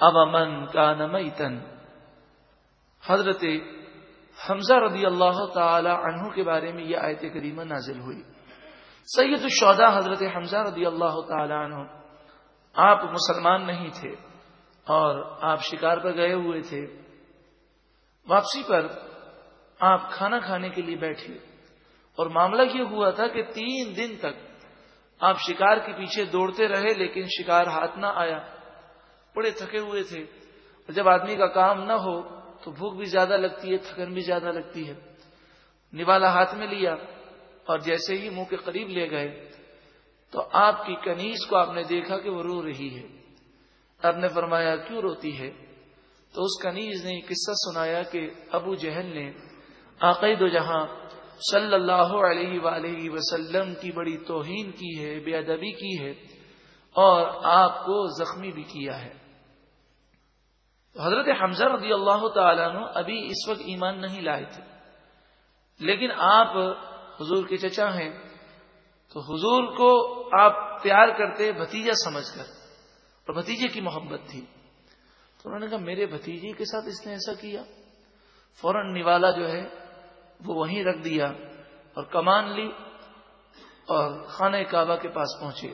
اب امن کا نمتن حضرت حمزہ رضی اللہ تعالی عنہ کے بارے میں یہ آیت کریمہ نازل ہوئی۔ سید الشودا حضرت حمزہ رضی اللہ تعالی عنہ۔ آپ مسلمان نہیں تھے اور آپ شکار پر گئے ہوئے تھے۔ واپسی پر آپ کھانا کھانے کے لیے بیٹھے۔ اور معاملہ یہ ہوا تھا کہ تین دن تک آپ شکار کے پیچھے دوڑتے رہے لیکن شکار ہاتھ نہ آیا۔ بڑے تھکے ہوئے تھے۔ اور جب آدمی کا کام نہ ہو تو بھوک بھی زیادہ لگتی ہے، تھکن بھی زیادہ لگتی ہے۔ نوالا ہاتھ میں لیا اور جیسے ہی منہ کے قریب لے گئے تو آپ کی کنیز کو آپ نے دیکھا کہ وہ رو رہی ہے۔ آپ نے فرمایا، کیوں روتی ہے؟ تو اس کنیز نے قصہ سنایا کہ ابو جہل نے عقید و جہاں صلی اللہ علیہ وآلہ وسلم کی بڑی توہین کی ہے، بے ادبی کی ہے اور آپ کو زخمی بھی کیا ہے۔ حضرت حمزہ رضی اللہ تعالیٰ عنہ ابھی اس وقت ایمان نہیں لائے تھے۔ لیکن آپ حضور کے چچا ہیں، تو حضور کو آپ پیار کرتے بھتیجا سمجھ کر۔ اور بھتیجے کی محبت تھی۔ تو انہوں نے کہا، میرے بھتیجے کے ساتھ اس نے ایسا کیا؟ فوراً نوالا جو ہے، وہ وہیں رکھ دیا اور کمان لی اور خانہ کعبہ کے پاس پہنچے۔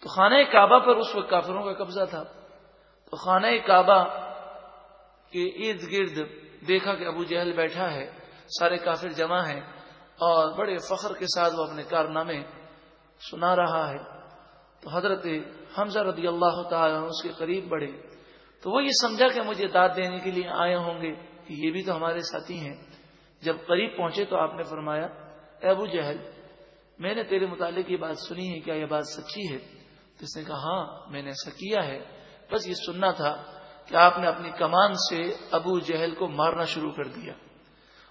تو خانہ کعبہ پر اس وقت کافروں کا قبضہ تھا۔ تو خانہ کعبہ کے ارد گرد دیکھا کہ ابو جہل بیٹھا ہے، سارے کافر جمع ہیں اور بڑے فخر کے ساتھ وہ اپنے کارنامے سنا رہا ہے۔ تو حضرت حمزہ رضی اللہ تعالیٰ اس کے قریب بڑھے۔ تو وہ یہ سمجھا کہ مجھے داد دینے کے لیے آئے ہوں گے کہ یہ بھی تو ہمارے ساتھی ہیں۔ جب قریب پہنچے تو آپ نے فرمایا، اے ابو جہل، میں نے تیرے متعلق یہ بات سنی ہے، کیا یہ بات سچی ہے؟ تو اس نے کہا ہاں میں نے ایسا کیا ہے۔ بس یہ سننا تھا کہ آپ نے اپنی کمان سے ابو جہل کو مارنا شروع کر دیا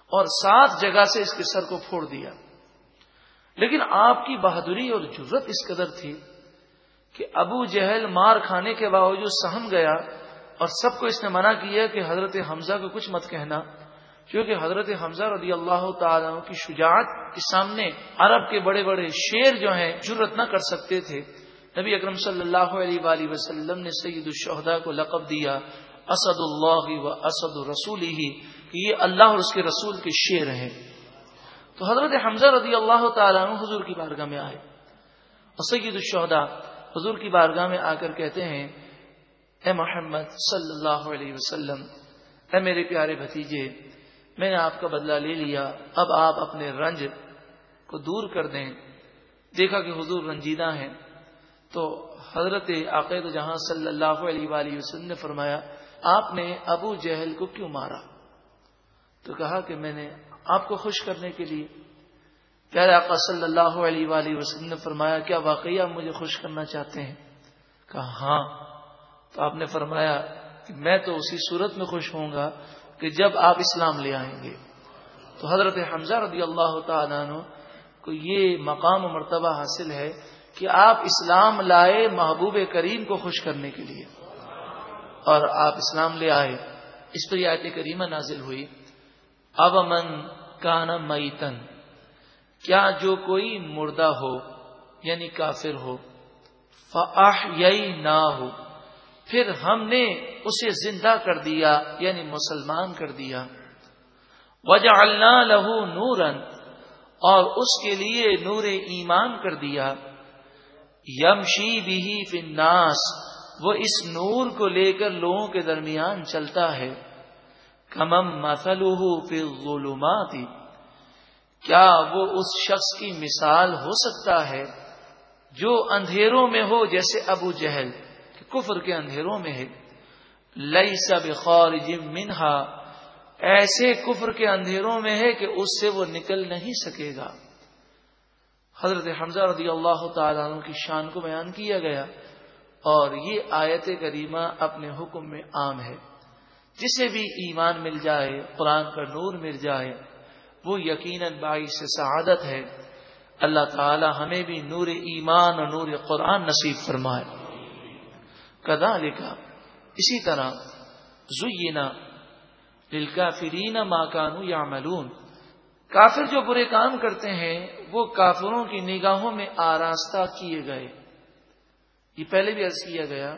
اور سات جگہ سے اس کے سر کو پھوڑ دیا۔ لیکن آپ کی بہادری اور جرت اس قدر تھی کہ ابو جہل مار کھانے کے باوجود سہم گیا اور سب کو اس نے منع کیا کہ حضرت حمزہ کو کچھ مت کہنا، کیونکہ حضرت حمزہ رضی اللہ تعالیٰ کی شجاعت کے سامنے عرب کے بڑے بڑے شیر جو ہیں جرت نہ کر سکتے تھے۔ نبی اکرم صلی اللہ علیہ وآلہ وسلم نے سید الشہداء کو لقب دیا اسد اللہ و اسد رسول ہی کہ یہ اللہ اور اس کے رسول کے شیر ہیں۔ تو حضرت حمزہ رضی اللہ تعالیٰ عنہ حضور کی بارگاہ میں آئے۔ اور سید الشہداء حضور کی بارگاہ میں آ کر کہتے ہیں، اے محمد صلی اللہ علیہ وسلم، اے میرے پیارے بھتیجے، میں نے آپ کا بدلہ لے لیا، اب آپ اپنے رنج کو دور کر دیں۔ دیکھا کہ حضور رنجیدہ ہیں۔ تو حضرت عقید جہاں صلی اللہ علیہ وآلہ وسلم نے فرمایا، آپ نے ابو جہل کو کیوں مارا؟ تو کہا کہ میں نے آپ کو خوش کرنے کے لیے۔ پیارے آقا صلی اللہ علیہ وآلہ وسلم نے فرمایا، کیا واقعی آپ مجھے خوش کرنا چاہتے ہیں؟ کہا ہاں۔ تو آپ نے فرمایا کہ میں تو اسی صورت میں خوش ہوں گا کہ جب آپ اسلام لے آئیں گے۔ تو حضرت حمزہ رضی اللہ تعالیٰ عنہ کو یہ مقام و مرتبہ حاصل ہے کہ آپ اسلام لائے محبوب کریم کو خوش کرنے کے لیے۔ اور آپ اسلام لے آئے۔ اس پر آیت کریمہ نازل ہوئی۔ اب من کانا میتن۔ کیا جو کوئی مردہ ہو یعنی کافر ہو فاح نہ ہو پھر ہم نے اسے زندہ کر دیا یعنی مسلمان کر دیا۔ وجہ اللہ لہو نورن اور اس کے لیے نور ایمان کر دیا۔ یمشی بھی فناس وہ اس نور کو لے کر لوگوں کے درمیان چلتا ہے۔ کمم مسلح فی ظلمات کیا وہ اس شخص کی مثال ہو سکتا ہے جو اندھیروں میں ہو جیسے ابو جہل کفر کے اندھیروں میں ہے۔ لئی سب خور منہا، ایسے کفر کے اندھیروں میں ہے کہ اس سے وہ نکل نہیں سکے گا۔ حضرت حمزہ رضی اللہ تعالیٰ عنہ کی شان کو بیان کیا گیا اور یہ آیت کریمہ اپنے حکم میں عام ہے۔ جسے بھی ایمان مل جائے، قرآن کا نور مل جائے، وہ یقیناً باعث سعادت ہے۔ اللہ تعالی ہمیں بھی نور ایمان اور نور قرآن نصیب فرمائے۔ کدا لکھا اسی طرح زینا للکافرین ما کانو یا کافر جو برے کام کرتے ہیں، وہ کافروں کی نگاہوں میں آراستہ کیے گئے۔ یہ پہلے بھی عرض کیا گیا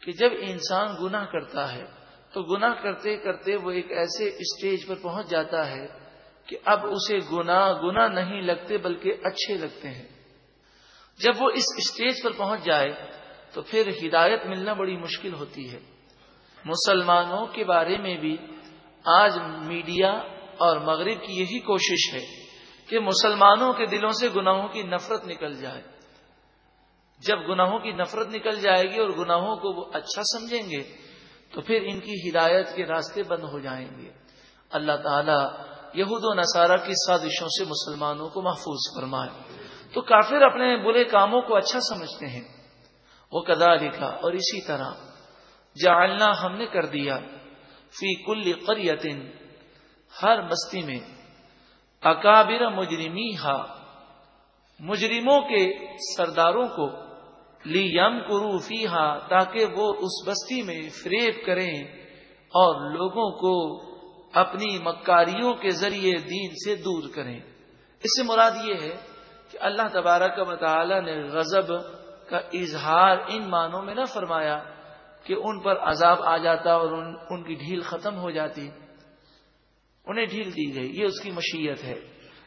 کہ جب انسان گناہ کرتا ہے، تو گناہ کرتے کرتے وہ ایک ایسے اسٹیج پر پہنچ جاتا ہے کہ اب اسے گنا گنا نہیں لگتے بلکہ اچھے لگتے ہیں۔ جب وہ اس اسٹیج پر پہنچ جائے، تو پھر ہدایت ملنا بڑی مشکل ہوتی ہے۔ مسلمانوں کے بارے میں بھی آج میڈیا اور مغرب کی یہی کوشش ہے کہ مسلمانوں کے دلوں سے گناہوں کی نفرت نکل جائے۔ جب گناہوں کی نفرت نکل جائے گی اور گناہوں کو وہ اچھا سمجھیں گے، تو پھر ان کی ہدایت کے راستے بند ہو جائیں گے۔ اللہ تعالیٰ یہود و نصارہ کی سازشوں سے مسلمانوں کو محفوظ فرمائے۔ تو کافر اپنے برے کاموں کو اچھا سمجھتے ہیں۔ وہ کدا لکھا اور اسی طرح جعلنا ہم نے کر دیا۔ فی کل قریتن ہر بستی میں اکابر مجرمی ہا مجرموں کے سرداروں کو لی یم کرو فی تاکہ وہ اس بستی میں فریب کریں اور لوگوں کو اپنی مکاریوں کے ذریعے دین سے دور کریں۔ اس سے مراد یہ ہے کہ اللہ تبارک و تعالی نے غضب کا اظہار ان معنوں میں نہ فرمایا کہ ان پر عذاب آ جاتا اور ان ان کی ڈھیل ختم ہو جاتی۔ انہیں ڈھیل دی گئی، یہ اس کی مشیت ہے۔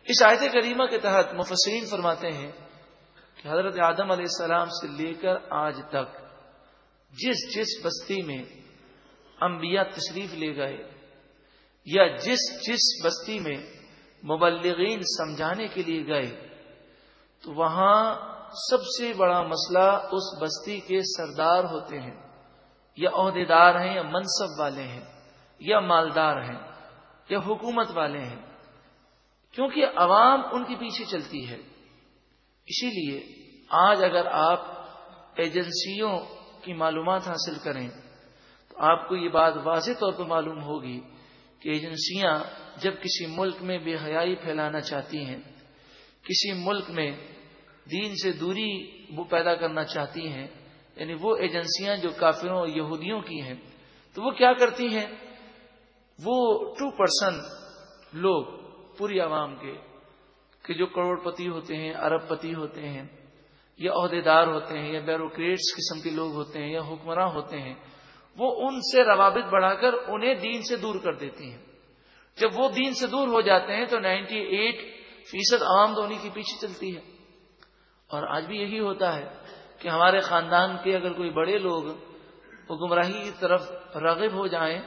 اس آیت کریمہ کے تحت مفسرین فرماتے ہیں کہ حضرت آدم علیہ السلام سے لے کر آج تک جس جس بستی میں انبیاء تشریف لے گئے یا جس جس بستی میں مبلغین سمجھانے کے لیے گئے، تو وہاں سب سے بڑا مسئلہ اس بستی کے سردار ہوتے ہیں، یا عہدے دار ہیں، یا منصب والے ہیں، یا مالدار ہیں۔ یا حکومت والے ہیں، کیونکہ عوام ان کے پیچھے چلتی ہے۔ اسی لیے آج اگر آپ ایجنسیوں کی معلومات حاصل کریں، تو آپ کو یہ بات واضح طور پر معلوم ہوگی کہ ایجنسیاں جب کسی ملک میں بے حیائی پھیلانا چاہتی ہیں، کسی ملک میں دین سے دوری وہ پیدا کرنا چاہتی ہیں یعنی وہ ایجنسیاں جو کافروں یہودیوں کی ہیں، تو وہ کیا کرتی ہیں؟ وہ ٹو پرسنٹ لوگ پوری عوام کے، کہ جو کروڑ پتی ہوتے ہیں ارب پتی ہوتے ہیں، یا عہدے دار ہوتے ہیں، یا بیوروکریٹس قسم کے لوگ ہوتے ہیں، یا حکمراں ہوتے ہیں، وہ ان سے روابط بڑھا کر انہیں دین سے دور کر دیتی ہیں۔ جب وہ دین سے دور ہو جاتے ہیں تو نائنٹی ایٹ فیصد عوام تو انہیں کے پیچھے چلتی ہے۔ اور آج بھی یہی ہوتا ہے کہ ہمارے خاندان کے اگر کوئی بڑے لوگ گمراہی کی طرف راغب ہو جائیں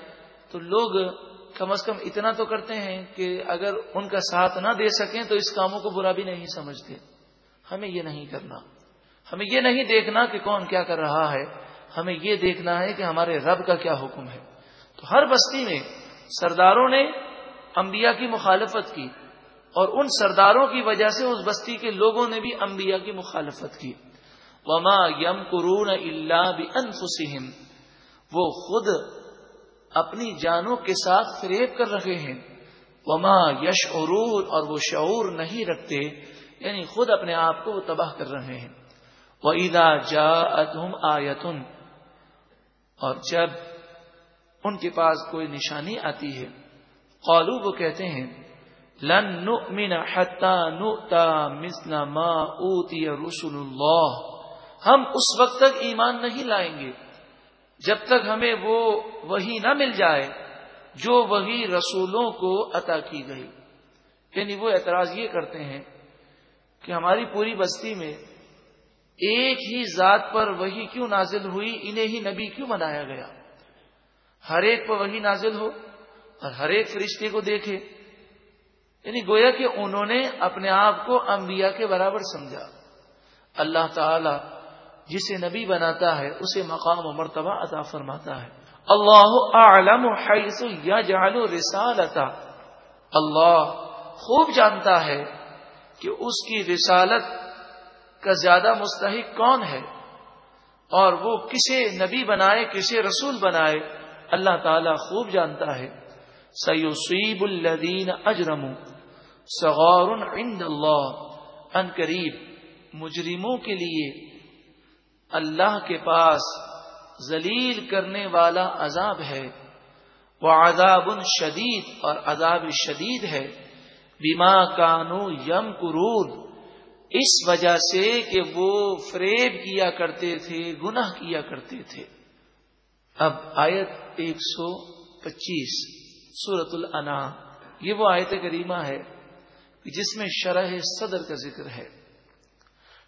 تو لوگ کم از کم اتنا تو کرتے ہیں کہ اگر ان کا ساتھ نہ دے سکیں تو اس کاموں کو برا بھی نہیں سمجھتے۔ ہمیں یہ نہیں کرنا۔ ہمیں یہ نہیں دیکھنا کہ کون کیا کر رہا ہے۔ ہمیں یہ دیکھنا ہے کہ ہمارے رب کا کیا حکم ہے۔ تو ہر بستی میں سرداروں نے انبیاء کی مخالفت کی اور ان سرداروں کی وجہ سے اس بستی کے لوگوں نے بھی انبیاء کی مخالفت کی۔ وما یم قرون اللہ بھی وہ خود اپنی جانوں کے ساتھ فریب کر رہے ہیں۔ وما یش اور وہ شعور نہیں رکھتے یعنی خود اپنے آپ کو وہ تباہ کر رہے ہیں۔ وہ عیدا جا آیتن اور جب ان کے پاس کوئی نشانی آتی ہے قالو وہ کہتے ہیں، لن نؤمن حتى نؤتا مثل ما اوتی رسول اللہ۔ ہم اس وقت تک ایمان نہیں لائیں گے۔ جب تک ہمیں وہ وہی نہ مل جائے جو وہی رسولوں کو عطا کی گئی۔ یعنی وہ اعتراض یہ کرتے ہیں کہ ہماری پوری بستی میں ایک ہی ذات پر وہی کیوں نازل ہوئی؟ انہیں ہی نبی کیوں بنایا گیا؟ ہر ایک پر وہی نازل ہو اور ہر ایک فرشتے کو دیکھے۔ یعنی گویا کہ انہوں نے اپنے آپ کو انبیاء کے برابر سمجھا۔ اللہ تعالی جسے نبی بناتا ہے، اسے مقام و مرتبہ عطا فرماتا ہے۔ اللہ اعلم حیث یجعل رسالتا۔ اللہ خوب جانتا ہے کہ اس کی رسالت کا زیادہ مستحق کون ہے۔ اور وہ کسے نبی بنائے، کسے رسول بنائے، اللہ تعالی خوب جانتا ہے۔ سیب الدین اجرم سغور عند اللہ ان قریب مجرموں کے لیے اللہ کے پاس ذلیل کرنے والا عذاب ہے، وہ عذاب شدید اور عذاب شدید ہے۔ بیما کانو یم قرود اس وجہ سے کہ وہ فریب کیا کرتے تھے، گناہ کیا کرتے تھے۔ اب آیت ایک سو پچیس سورت النا یہ وہ آیت کریمہ ہے جس میں شرح صدر کا ذکر ہے۔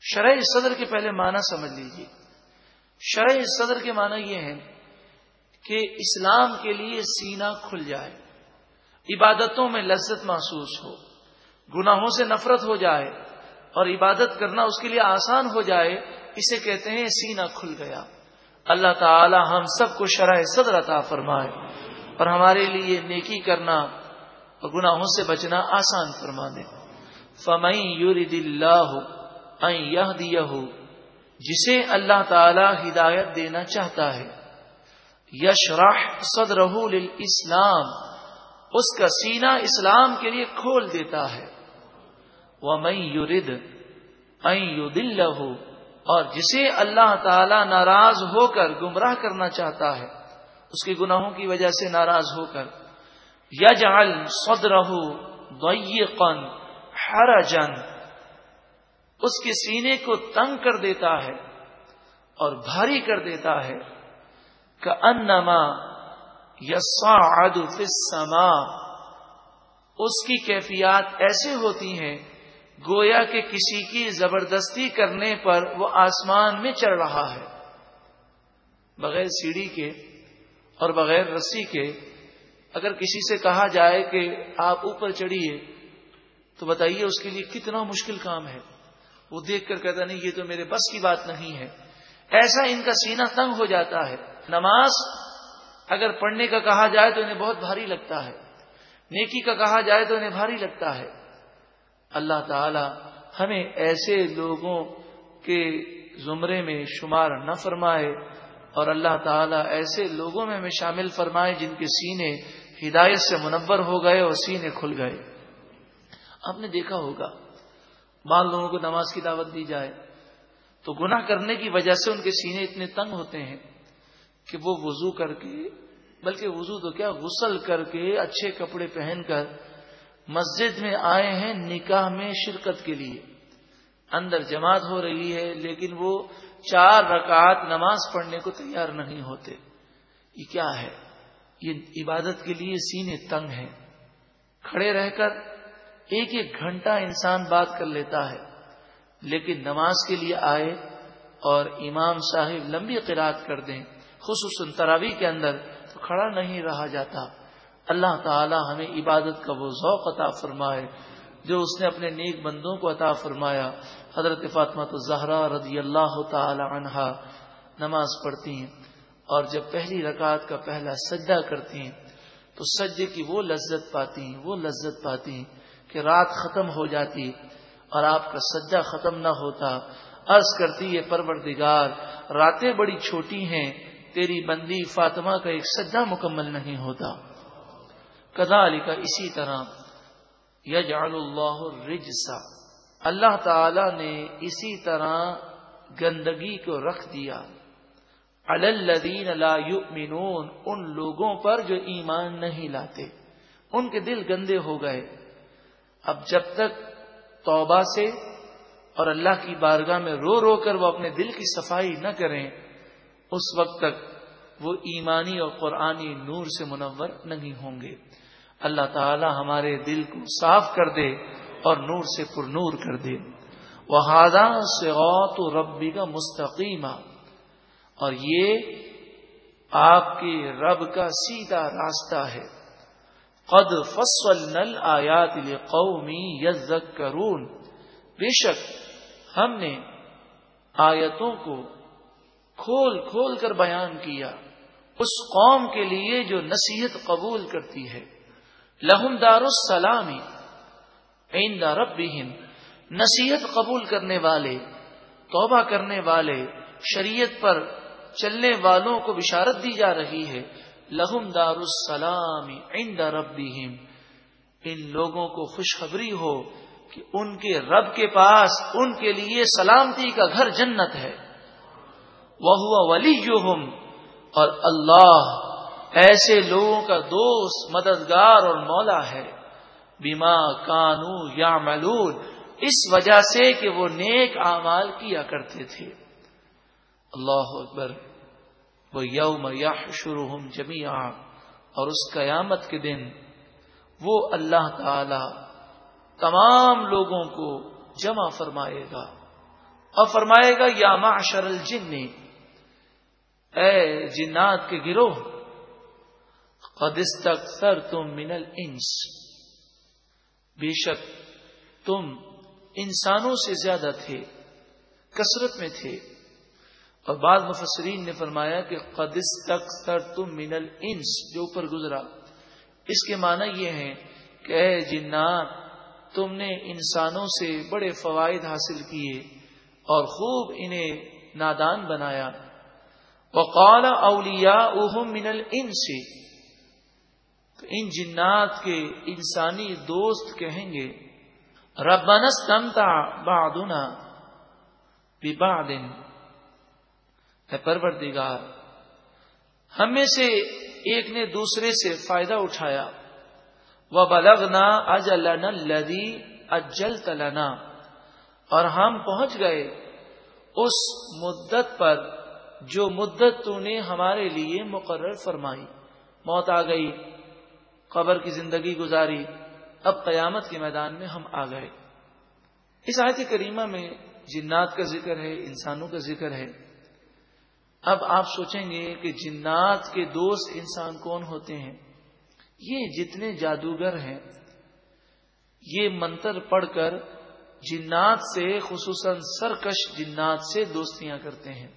شرح صدر کے پہلے معنی سمجھ لیجیے شرح صدر کے معنی یہ ہے کہ اسلام کے لیے سینہ کھل جائے، عبادتوں میں لذت محسوس ہو، گناہوں سے نفرت ہو جائے اور عبادت کرنا اس کے لیے آسان ہو جائے، اسے کہتے ہیں سینہ کھل گیا۔ اللہ تعالی ہم سب کو شرح صدر عطا فرمائے اور ہمارے لیے نیکی کرنا اور گناہوں سے بچنا آسان فرما دے۔ فمئی یورد اللہ یہ جسے اللہ تعالی ہدایت دینا چاہتا ہے۔ یشرح صدر اسلام اس کا سینہ اسلام کے لیے کھول دیتا ہے۔ وہ میں یورد دل اور جسے اللہ تعالی ناراض ہو کر گمراہ کرنا چاہتا ہے۔ اس کے گناہوں کی وجہ سے ناراض ہو کر۔ یج الدرہ قن ہر اس کے سینے کو تنگ کر دیتا ہے اور بھاری کر دیتا ہے کہ انما یسا السما اس کی کیفیات ایسے ہوتی ہیں گویا کہ کسی کی زبردستی کرنے پر وہ آسمان میں چڑھ رہا ہے۔ بغیر سیڑھی کے اور بغیر رسی کے اگر کسی سے کہا جائے کہ آپ اوپر چڑھیے تو بتائیے اس کے لیے کتنا مشکل کام ہے۔ وہ دیکھ کر کہتا نہیں، یہ تو میرے بس کی بات نہیں ہے۔ ایسا ان کا سینہ تنگ ہو جاتا ہے۔ نماز اگر پڑھنے کا کہا جائے تو انہیں بہت بھاری لگتا ہے۔ نیکی کا کہا جائے تو انہیں بھاری لگتا ہے۔ اللہ تعالی ہمیں ایسے لوگوں کے زمرے میں شمار نہ فرمائے اور اللہ تعالیٰ ایسے لوگوں میں ہمیں شامل فرمائے جن کے سینے ہدایت سے منور ہو گئے اور سینے کھل گئے۔ آپ نے دیکھا ہوگا بعض لوگوں کو نماز کی دعوت دی جائے تو گناہ کرنے کی وجہ سے ان کے سینے اتنے تنگ ہوتے ہیں کہ وہ وضو کر کے بلکہ وضو تو کیا غسل کر کے اچھے کپڑے پہن کر مسجد میں آئے ہیں نکاح میں شرکت کے لیے۔ اندر جماعت ہو رہی ہے لیکن وہ چار رکعت نماز پڑھنے کو تیار نہیں ہوتے۔ یہ کیا ہے؟ یہ عبادت کے لیے سینے تنگ ہیں۔ کھڑے رہ کر ایک ایک گھنٹہ انسان بات کر لیتا ہے، لیکن نماز کے لیے آئے اور امام صاحب لمبی قرآد کر دیں، خصوصاً تراوی کے اندر تو کھڑا نہیں رہا جاتا۔ اللہ تعالی ہمیں عبادت کا وہ ذوق عطا فرمائے جو اس نے اپنے نیک بندوں کو عطا فرمایا۔ حضرت فاطمہ تو زہرا رضی اللہ تعالی عنہا نماز پڑھتی ہیں اور جب پہلی رکعت کا پہلا سجدہ کرتی ہیں تو سجدے کی وہ لذت پاتی ہیں، وہ لذت پاتی ہیں۔ کہ رات ختم ہو جاتی اور آپ کا سجدہ ختم نہ ہوتا۔ عرض کرتی ہے پروردگار، راتیں بڑی چھوٹی ہیں، تیری بندی فاطمہ کا ایک سجدہ مکمل نہیں ہوتا۔ کدا علی کا اسی طرح یج اللہ رجسا اللہ تعالی نے اسی طرح گندگی کو رکھ دیا۔ الدین یؤمنون، ان لوگوں پر جو ایمان نہیں لاتے۔ ان کے دل گندے ہو گئے۔ اب جب تک توبہ سے اور اللہ کی بارگاہ میں رو رو کر وہ اپنے دل کی صفائی نہ کریں، اس وقت تک وہ ایمانی اور قرآنی نور سے منور نہیں ہوں گے۔ اللہ تعالی ہمارے دل کو صاف کر دے اور نور سے پر نور کر دے۔ وہ ہادہ سے غوط ربی کا مستقیم اور یہ آپ کے رب کا سیدھا راستہ ہے۔ قد فصل نل آیات قومی کرون بے شک ہم نے آیتوں کو کھول کھول کر بیان کیا۔ اس قوم کے لیے جو نصیحت قبول کرتی ہے۔ لہم دار السلامی عند ربہم۔ نصیحت قبول کرنے والے، توبہ کرنے والے، شریعت پر چلنے والوں کو بشارت دی جا رہی ہے۔ لہم دار السلام عند ربہم، ان لوگوں کو خوشخبری ہو کہ ان کے رب کے پاس ان کے لیے سلامتی کا گھر جنت ہے۔ وہ ہوا ولی اور اللہ ایسے لوگوں کا دوست، مددگار اور مولا ہے۔ بیما کانو یا ملون اس وجہ سے کہ وہ نیک اعمال کیا کرتے تھے۔ اللہ اکبر۔ وہ یوم یا شروع اور اس قیامت کے دن وہ اللہ تعالی تمام لوگوں کو جمع فرمائے گا۔ اور فرمائے گا، یا معشر الجن، اے جنات کے گروہ قدستک سر تم منل انس بے شک تم انسانوں سے زیادہ تھے، کثرت میں تھے۔ اور بعض مفسرین نے فرمایا کہ قدس تک سر تم منل انس جو اوپر گزرا۔ اس کے معنی یہ ہے کہ اے جنات، تم نے انسانوں سے بڑے فوائد حاصل کیے اور خوب انہیں نادان بنایا۔ وقال اولیاء اہم منل انس تو ان جنات کے انسانی دوست کہیں گے ربنس تمتا بادنا بادن ہے پروردگار۔ ہم میں سے ایک نے دوسرے سے فائدہ اٹھایا۔ وہ بلغنا اجل لدی اجل تلنا اور ہم پہنچ گئے اس مدت پر جو مدت تو نے ہمارے لیے مقرر فرمائی۔ موت آ گئی، قبر کی زندگی گزاری۔ اب قیامت کے میدان میں ہم آ گئے۔ اس آیت کریمہ میں جنات کا ذکر ہے، انسانوں کا ذکر ہے۔ اب آپ سوچیں گے کہ جنات کے دوست انسان کون ہوتے ہیں؟ یہ جتنے جادوگر ہیں، یہ منتر پڑھ کر جنات سے، خصوصاً سرکش جنات سے دوستیاں کرتے ہیں۔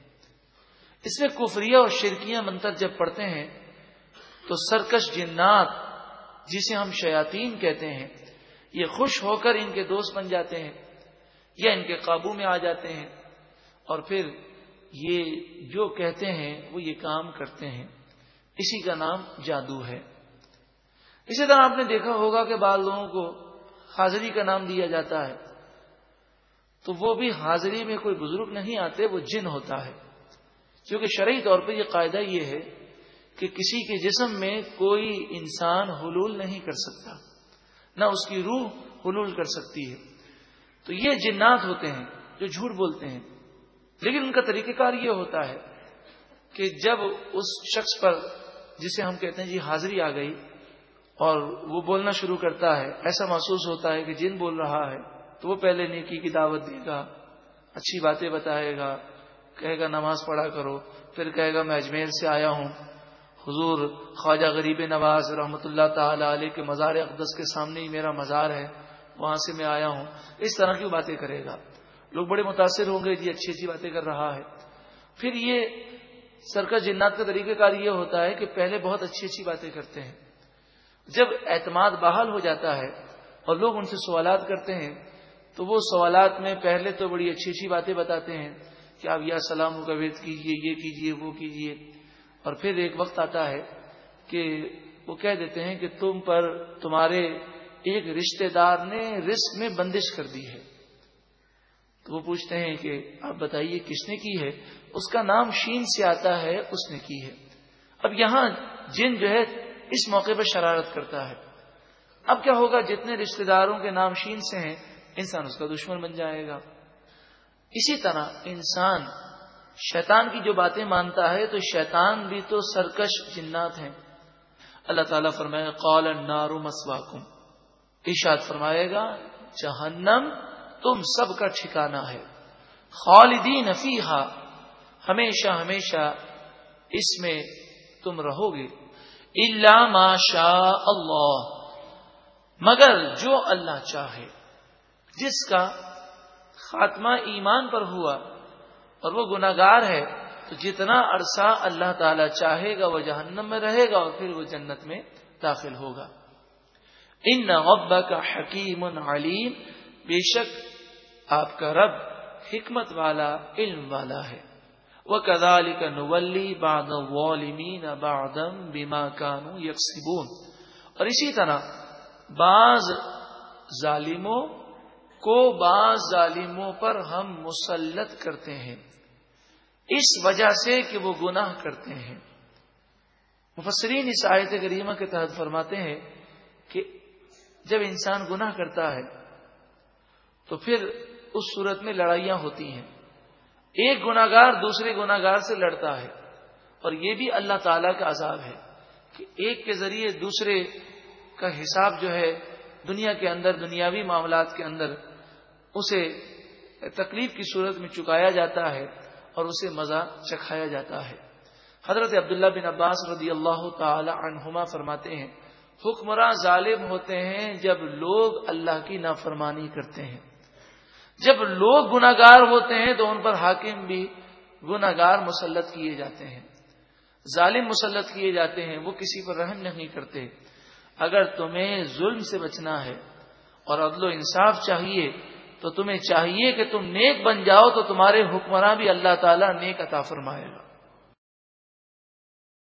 اس میں کفریہ اور شرکیاں منتر جب پڑھتے ہیں، تو سرکش جنات، جسے ہم شیاتین کہتے ہیں، یہ خوش ہو کر ان کے دوست بن جاتے ہیں یا ان کے قابو میں آ جاتے ہیں اور پھر یہ جو کہتے ہیں وہ یہ کام کرتے ہیں۔ اسی کا نام جادو ہے۔ اسی طرح آپ نے دیکھا ہوگا کہ بعض لوگوں کو حاضری کا نام دیا جاتا ہے۔ تو وہ بھی حاضری میں کوئی بزرگ نہیں آتے، وہ جن ہوتا ہے۔ کیونکہ شرعی طور پہ یہ قاعدہ یہ ہے کہ کسی کے جسم میں کوئی انسان حلول نہیں کر سکتا۔ نہ اس کی روح حلول کر سکتی ہے۔ تو یہ جنات ہوتے ہیں جو جھوٹ بولتے ہیں۔ لیکن ان کا طریقہ کار یہ ہوتا ہے کہ جب اس شخص پر جسے ہم کہتے ہیں جی حاضری آ گئی اور وہ بولنا شروع کرتا ہے، ایسا محسوس ہوتا ہے کہ جن بول رہا ہے، تو وہ پہلے نیکی کی دعوت دے گا، اچھی باتیں بتائے گا، کہے گا نماز پڑھا کرو، پھر کہے گا میں اجمیر سے آیا ہوں۔ حضور خواجہ غریب نواز رحمۃ اللہ تعالی علیہ کے مزار اقدس کے سامنے ہی میرا مزار ہے، وہاں سے میں آیا ہوں۔ اس طرح کی باتیں کرے گا۔ لوگ بڑے متاثر ہوں گے جی اچھی اچھی باتیں کر رہا ہے۔ پھر یہ سرکس جنات کا طریقہ کار یہ ہوتا ہے کہ پہلے بہت اچھی اچھی باتیں کرتے ہیں۔ جب اعتماد بحال ہو جاتا ہے اور لوگ ان سے سوالات کرتے ہیں، تو وہ سوالات میں پہلے تو بڑی اچھی اچھی باتیں بتاتے ہیں کہ آپ یا سلام کا وید کیجیے یہ کیجیے وہ کیجیے اور پھر ایک وقت آتا ہے کہ وہ کہہ دیتے ہیں کہ تم پر تمہارے ایک رشتہ دار نے رسک میں بندش کر دی ہے۔ تو وہ پوچھتے ہیں کہ آپ بتائیے کس نے کی ہے؟ اس کا نام شین سے آتا ہے، اس نے کی ہے۔ اب یہاں جن جو ہے اس موقع پہ شرارت کرتا ہے۔ اب کیا ہوگا؟ جتنے رشتہ داروں کے نام شین سے ہیں، انسان اس کا دشمن بن جائے گا۔ اسی طرح انسان، شیطان کی جو باتیں مانتا ہے، تو شیطان بھی تو سرکش جنات ہیں۔ اللہ تعالیٰ فرمائے، قال النار مسواکم۔ ارشاد فرمائے گا، جہنم تم سب کا ٹھکانا ہے۔ خالدین فیحا ہمیشہ ہمیشہ اس میں تم رہو گے۔ اللہ ماشا اللہ مگر جو اللہ چاہے۔ جس کا خاتمہ ایمان پر ہوا اور وہ گناگار ہے، تو جتنا عرصہ اللہ تعالی چاہے گا وہ جہنم میں رہے گا اور پھر وہ جنت میں داخل ہوگا۔ ان نغبہ کا حکیم علیم، بے شک آپ کا رب حکمت والا، علم والا ہے۔ وہ کدال کا نولی باد والمین بادم بیما کانو یکسبون اور اسی طرح بعض ظالموں کو بعض ظالموں پر ہم مسلط کرتے ہیں۔ اس وجہ سے کہ وہ گناہ کرتے ہیں۔ مفسرین اس آیت کریمہ کے تحت فرماتے ہیں کہ جب انسان گناہ کرتا ہے تو پھر اس صورت میں لڑائیاں ہوتی ہیں۔ ایک گناگار دوسرے گناگار سے لڑتا ہے۔ اور یہ بھی اللہ تعالی کا عذاب ہے کہ ایک کے ذریعے دوسرے کا حساب جو ہے دنیا کے اندر، دنیاوی معاملات کے اندر اسے تکلیف کی صورت میں چکایا جاتا ہے اور اسے مزہ چکھایا جاتا ہے۔ حضرت عبداللہ بن عباس رضی اللہ تعالی عنہما فرماتے ہیں، حکمراں ظالم ہوتے ہیں جب لوگ اللہ کی نافرمانی کرتے ہیں۔ جب لوگ گناگار ہوتے ہیں تو ان پر حاکم بھی گناگار مسلط کیے جاتے ہیں۔ ظالم مسلط کیے جاتے ہیں، وہ کسی پر رحم نہیں کرتے۔ اگر تمہیں ظلم سے بچنا ہے اور عدل و انصاف چاہیے، تو تمہیں چاہیے کہ تم نیک بن جاؤ تو تمہارے حکمراں بھی اللہ تعالیٰ نیک عطا فرمائے گا۔